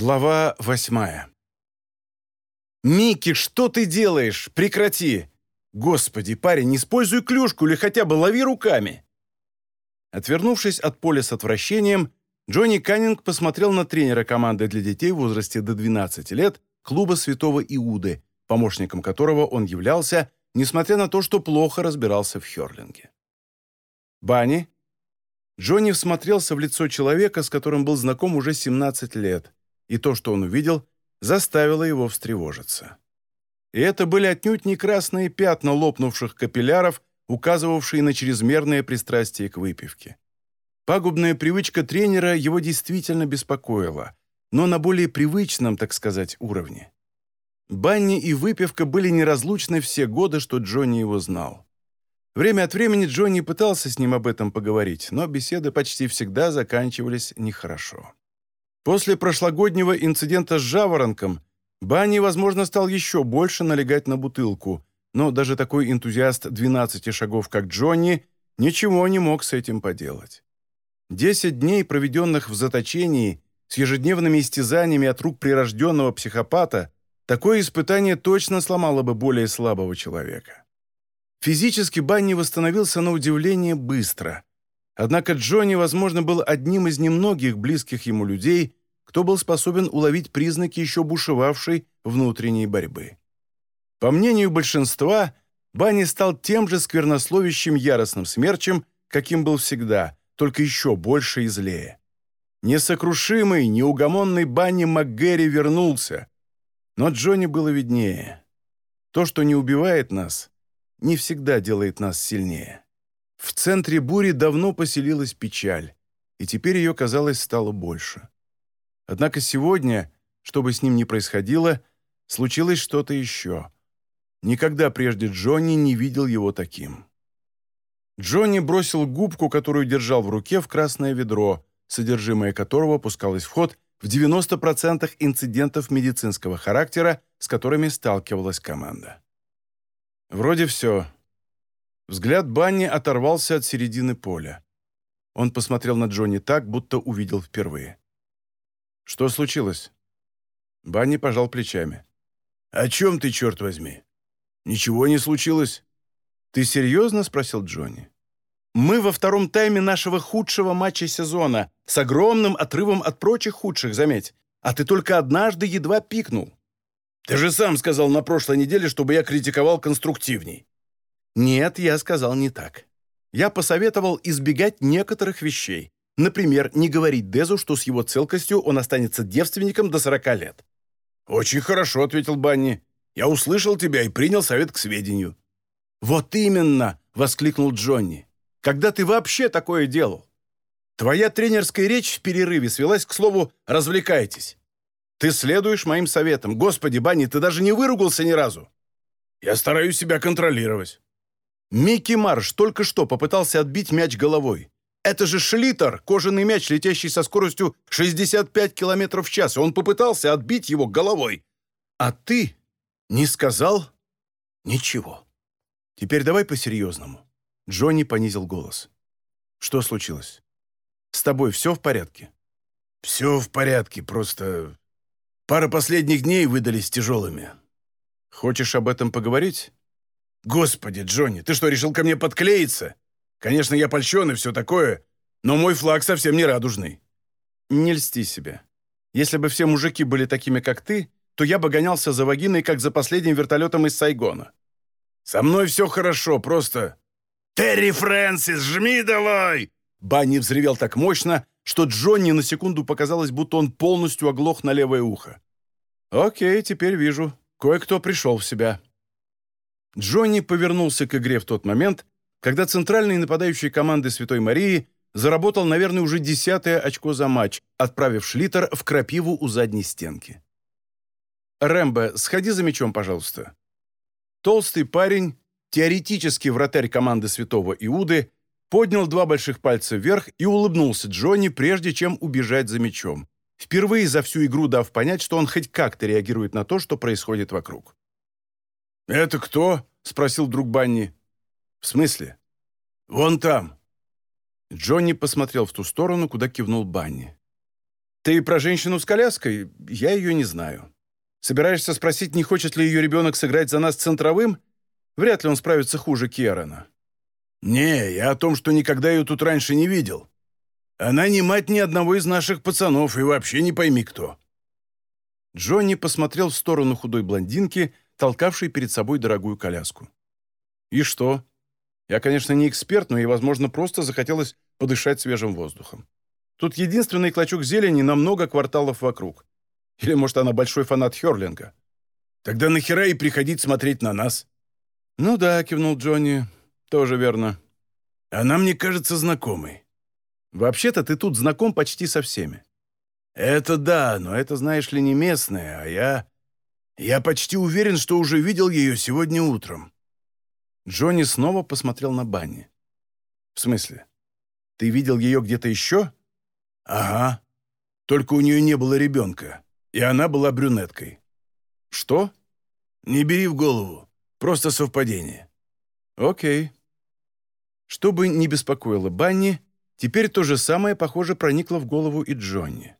Глава восьмая. «Микки, что ты делаешь? Прекрати! Господи, парень, используй клюшку или хотя бы лови руками!» Отвернувшись от поля с отвращением, Джонни Каннинг посмотрел на тренера команды для детей в возрасте до 12 лет клуба Святого Иуды, помощником которого он являлся, несмотря на то, что плохо разбирался в хёрлинге. «Банни?» Джонни всмотрелся в лицо человека, с которым был знаком уже 17 лет – и то, что он увидел, заставило его встревожиться. И это были отнюдь не красные пятна лопнувших капилляров, указывавшие на чрезмерное пристрастие к выпивке. Пагубная привычка тренера его действительно беспокоила, но на более привычном, так сказать, уровне. Банни и выпивка были неразлучны все годы, что Джонни его знал. Время от времени Джонни пытался с ним об этом поговорить, но беседы почти всегда заканчивались нехорошо. После прошлогоднего инцидента с жаворонком Банни, возможно, стал еще больше налегать на бутылку, но даже такой энтузиаст 12 шагов, как Джонни, ничего не мог с этим поделать. Десять дней, проведенных в заточении, с ежедневными истязаниями от рук прирожденного психопата, такое испытание точно сломало бы более слабого человека. Физически Банни восстановился на удивление быстро – Однако Джонни, возможно, был одним из немногих близких ему людей, кто был способен уловить признаки еще бушевавшей внутренней борьбы. По мнению большинства, Банни стал тем же сквернословящим яростным смерчем, каким был всегда, только еще больше и злее. Несокрушимый, неугомонный Банни МакГерри вернулся. Но Джонни было виднее. То, что не убивает нас, не всегда делает нас сильнее. В центре бури давно поселилась печаль, и теперь ее, казалось, стало больше. Однако сегодня, что бы с ним ни происходило, случилось что-то еще. Никогда прежде Джонни не видел его таким. Джонни бросил губку, которую держал в руке, в красное ведро, содержимое которого пускалось в ход в 90% инцидентов медицинского характера, с которыми сталкивалась команда. Вроде все. Взгляд Банни оторвался от середины поля. Он посмотрел на Джонни так, будто увидел впервые. «Что случилось?» Банни пожал плечами. «О чем ты, черт возьми? Ничего не случилось». «Ты серьезно?» — спросил Джонни. «Мы во втором тайме нашего худшего матча сезона, с огромным отрывом от прочих худших, заметь. А ты только однажды едва пикнул». «Ты же сам сказал на прошлой неделе, чтобы я критиковал конструктивней». Нет, я сказал не так. Я посоветовал избегать некоторых вещей. Например, не говорить Дезу, что с его целкостью он останется девственником до 40 лет. «Очень хорошо», — ответил Банни. «Я услышал тебя и принял совет к сведению». «Вот именно!» — воскликнул Джонни. «Когда ты вообще такое делал? Твоя тренерская речь в перерыве свелась к слову «развлекайтесь». Ты следуешь моим советам. Господи, Банни, ты даже не выругался ни разу. Я стараюсь себя контролировать. Микки Марш только что попытался отбить мяч головой. Это же Шлитер, кожаный мяч, летящий со скоростью 65 км в час. Он попытался отбить его головой. А ты не сказал ничего. Теперь давай по-серьезному. Джонни понизил голос. Что случилось? С тобой все в порядке? Все в порядке, просто пара последних дней выдались тяжелыми. Хочешь об этом поговорить? «Господи, Джонни, ты что, решил ко мне подклеиться? Конечно, я польщен и все такое, но мой флаг совсем не радужный». «Не льсти себе. Если бы все мужики были такими, как ты, то я бы гонялся за вагиной, как за последним вертолетом из Сайгона». «Со мной все хорошо, просто...» «Терри Фрэнсис, жми давай!» Банни взревел так мощно, что Джонни на секунду показалось, будто он полностью оглох на левое ухо. «Окей, теперь вижу. Кое-кто пришел в себя». Джонни повернулся к игре в тот момент, когда центральный нападающий команды Святой Марии заработал, наверное, уже десятое очко за матч, отправив Шлитер в крапиву у задней стенки. «Рэмбо, сходи за мячом, пожалуйста». Толстый парень, теоретически вратарь команды Святого Иуды, поднял два больших пальца вверх и улыбнулся Джонни, прежде чем убежать за мячом, впервые за всю игру дав понять, что он хоть как-то реагирует на то, что происходит вокруг. «Это кто?» — спросил друг Банни. «В смысле?» «Вон там». Джонни посмотрел в ту сторону, куда кивнул Банни. «Ты про женщину с коляской? Я ее не знаю. Собираешься спросить, не хочет ли ее ребенок сыграть за нас центровым? Вряд ли он справится хуже Киарона». «Не, я о том, что никогда ее тут раньше не видел. Она не мать ни одного из наших пацанов и вообще не пойми кто». Джонни посмотрел в сторону худой блондинки, толкавшей перед собой дорогую коляску. «И что? Я, конечно, не эксперт, но ей, возможно, просто захотелось подышать свежим воздухом. Тут единственный клочок зелени на много кварталов вокруг. Или, может, она большой фанат Хёрлинга. Тогда нахера и приходить смотреть на нас?» «Ну да», — кивнул Джонни, — «тоже верно». «Она мне кажется знакомой». «Вообще-то ты тут знаком почти со всеми». «Это да, но это, знаешь ли, не местная, а я... Я почти уверен, что уже видел ее сегодня утром». Джонни снова посмотрел на Банни. «В смысле? Ты видел ее где-то еще?» «Ага. Только у нее не было ребенка, и она была брюнеткой». «Что?» «Не бери в голову. Просто совпадение». «Окей». Чтобы не беспокоило Банни, теперь то же самое, похоже, проникло в голову и Джонни.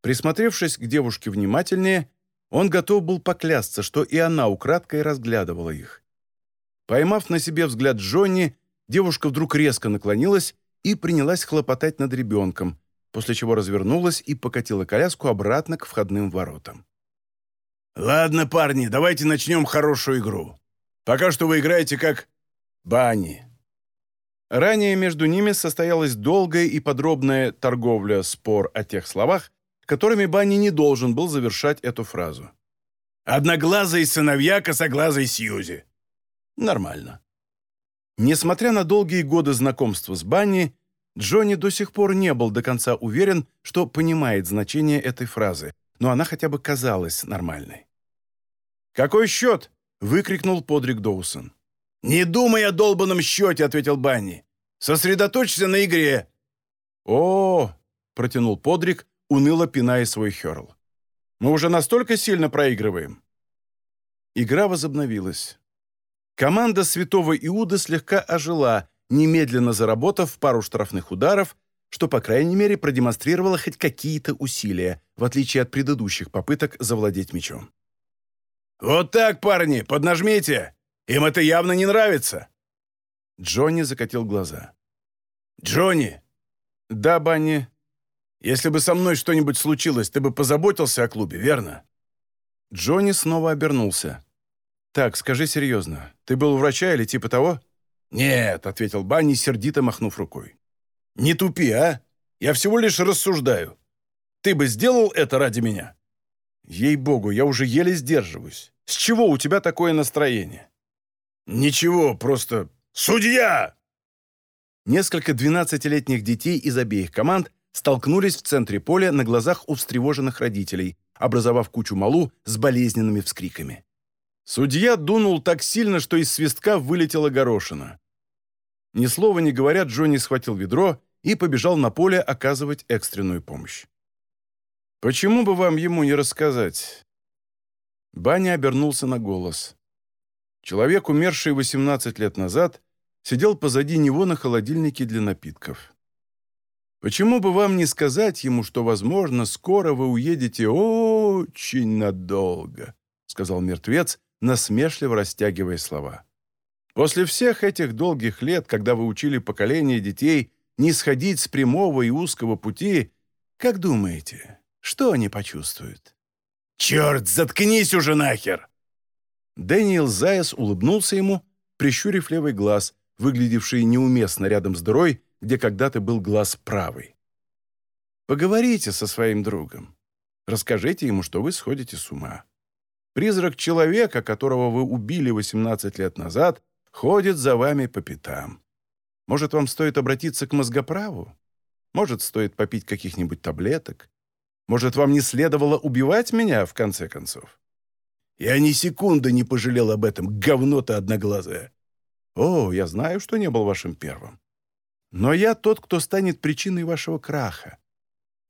Присмотревшись к девушке внимательнее, он готов был поклясться, что и она украдкой разглядывала их. Поймав на себе взгляд Джонни, девушка вдруг резко наклонилась и принялась хлопотать над ребенком, после чего развернулась и покатила коляску обратно к входным воротам. «Ладно, парни, давайте начнем хорошую игру. Пока что вы играете как Бани». Ранее между ними состоялась долгая и подробная торговля-спор о тех словах, которыми Банни не должен был завершать эту фразу. «Одноглазый сыновья косоглазой Сьюзи». Нормально. Несмотря на долгие годы знакомства с Банни, Джонни до сих пор не был до конца уверен, что понимает значение этой фразы, но она хотя бы казалась нормальной. «Какой счет?» — выкрикнул Подрик Доусон. «Не думай о долбанном счете», — ответил Банни. «Сосредоточься на игре». «О!» — протянул Подрик, уныло пиная свой херл. «Мы уже настолько сильно проигрываем». Игра возобновилась. Команда святого Иуда слегка ожила, немедленно заработав пару штрафных ударов, что, по крайней мере, продемонстрировало хоть какие-то усилия, в отличие от предыдущих попыток завладеть мячом. «Вот так, парни, поднажмите! Им это явно не нравится!» Джонни закатил глаза. «Джонни!» «Да, Банни?» Если бы со мной что-нибудь случилось, ты бы позаботился о клубе, верно?» Джонни снова обернулся. «Так, скажи серьезно, ты был у врача или типа того?» «Нет», — ответил Банни, сердито махнув рукой. «Не тупи, а? Я всего лишь рассуждаю. Ты бы сделал это ради меня?» «Ей-богу, я уже еле сдерживаюсь. С чего у тебя такое настроение?» «Ничего, просто... Судья!» Несколько двенадцатилетних детей из обеих команд столкнулись в центре поля на глазах у встревоженных родителей, образовав кучу малу с болезненными вскриками. Судья дунул так сильно, что из свистка вылетела горошина. Ни слова не говоря, Джонни схватил ведро и побежал на поле оказывать экстренную помощь. «Почему бы вам ему не рассказать?» Баня обернулся на голос. Человек, умерший 18 лет назад, сидел позади него на холодильнике для напитков. Почему бы вам не сказать ему, что, возможно, скоро вы уедете очень надолго?» — сказал мертвец, насмешливо растягивая слова. «После всех этих долгих лет, когда вы учили поколение детей не сходить с прямого и узкого пути, как думаете, что они почувствуют?» «Черт, заткнись уже нахер!» Дэниел Заяс улыбнулся ему, прищурив левый глаз, выглядевший неуместно рядом с дырой, где когда-то был глаз правый. Поговорите со своим другом. Расскажите ему, что вы сходите с ума. Призрак человека, которого вы убили 18 лет назад, ходит за вами по пятам. Может, вам стоит обратиться к мозгоправу? Может, стоит попить каких-нибудь таблеток? Может, вам не следовало убивать меня, в конце концов? Я ни секунды не пожалел об этом, говно-то одноглазое. О, я знаю, что не был вашим первым. Но я тот, кто станет причиной вашего краха.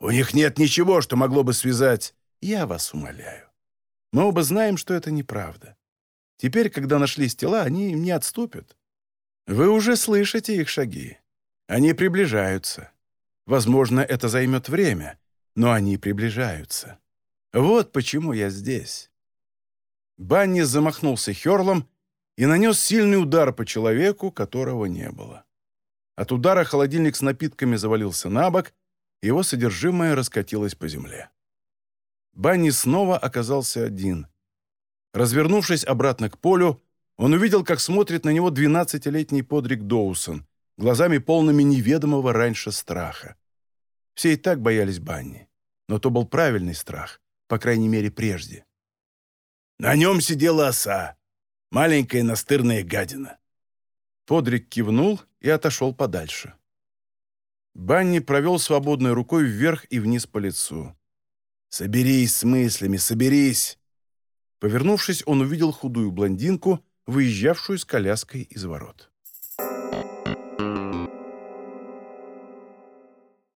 У них нет ничего, что могло бы связать. Я вас умоляю. Мы оба знаем, что это неправда. Теперь, когда нашлись тела, они не отступят. Вы уже слышите их шаги. Они приближаются. Возможно, это займет время. но они приближаются. Вот почему я здесь». Банни замахнулся херлом и нанес сильный удар по человеку, которого не было. От удара холодильник с напитками завалился на бок, его содержимое раскатилось по земле. Банни снова оказался один. Развернувшись обратно к полю, он увидел, как смотрит на него двенадцатилетний подрик Доусон, глазами полными неведомого раньше страха. Все и так боялись Банни, но то был правильный страх, по крайней мере, прежде. На нем сидела оса, маленькая настырная гадина. Подрик кивнул и отошел подальше. Банни провел свободной рукой вверх и вниз по лицу. «Соберись с мыслями, соберись!» Повернувшись, он увидел худую блондинку, выезжавшую с коляской из ворот.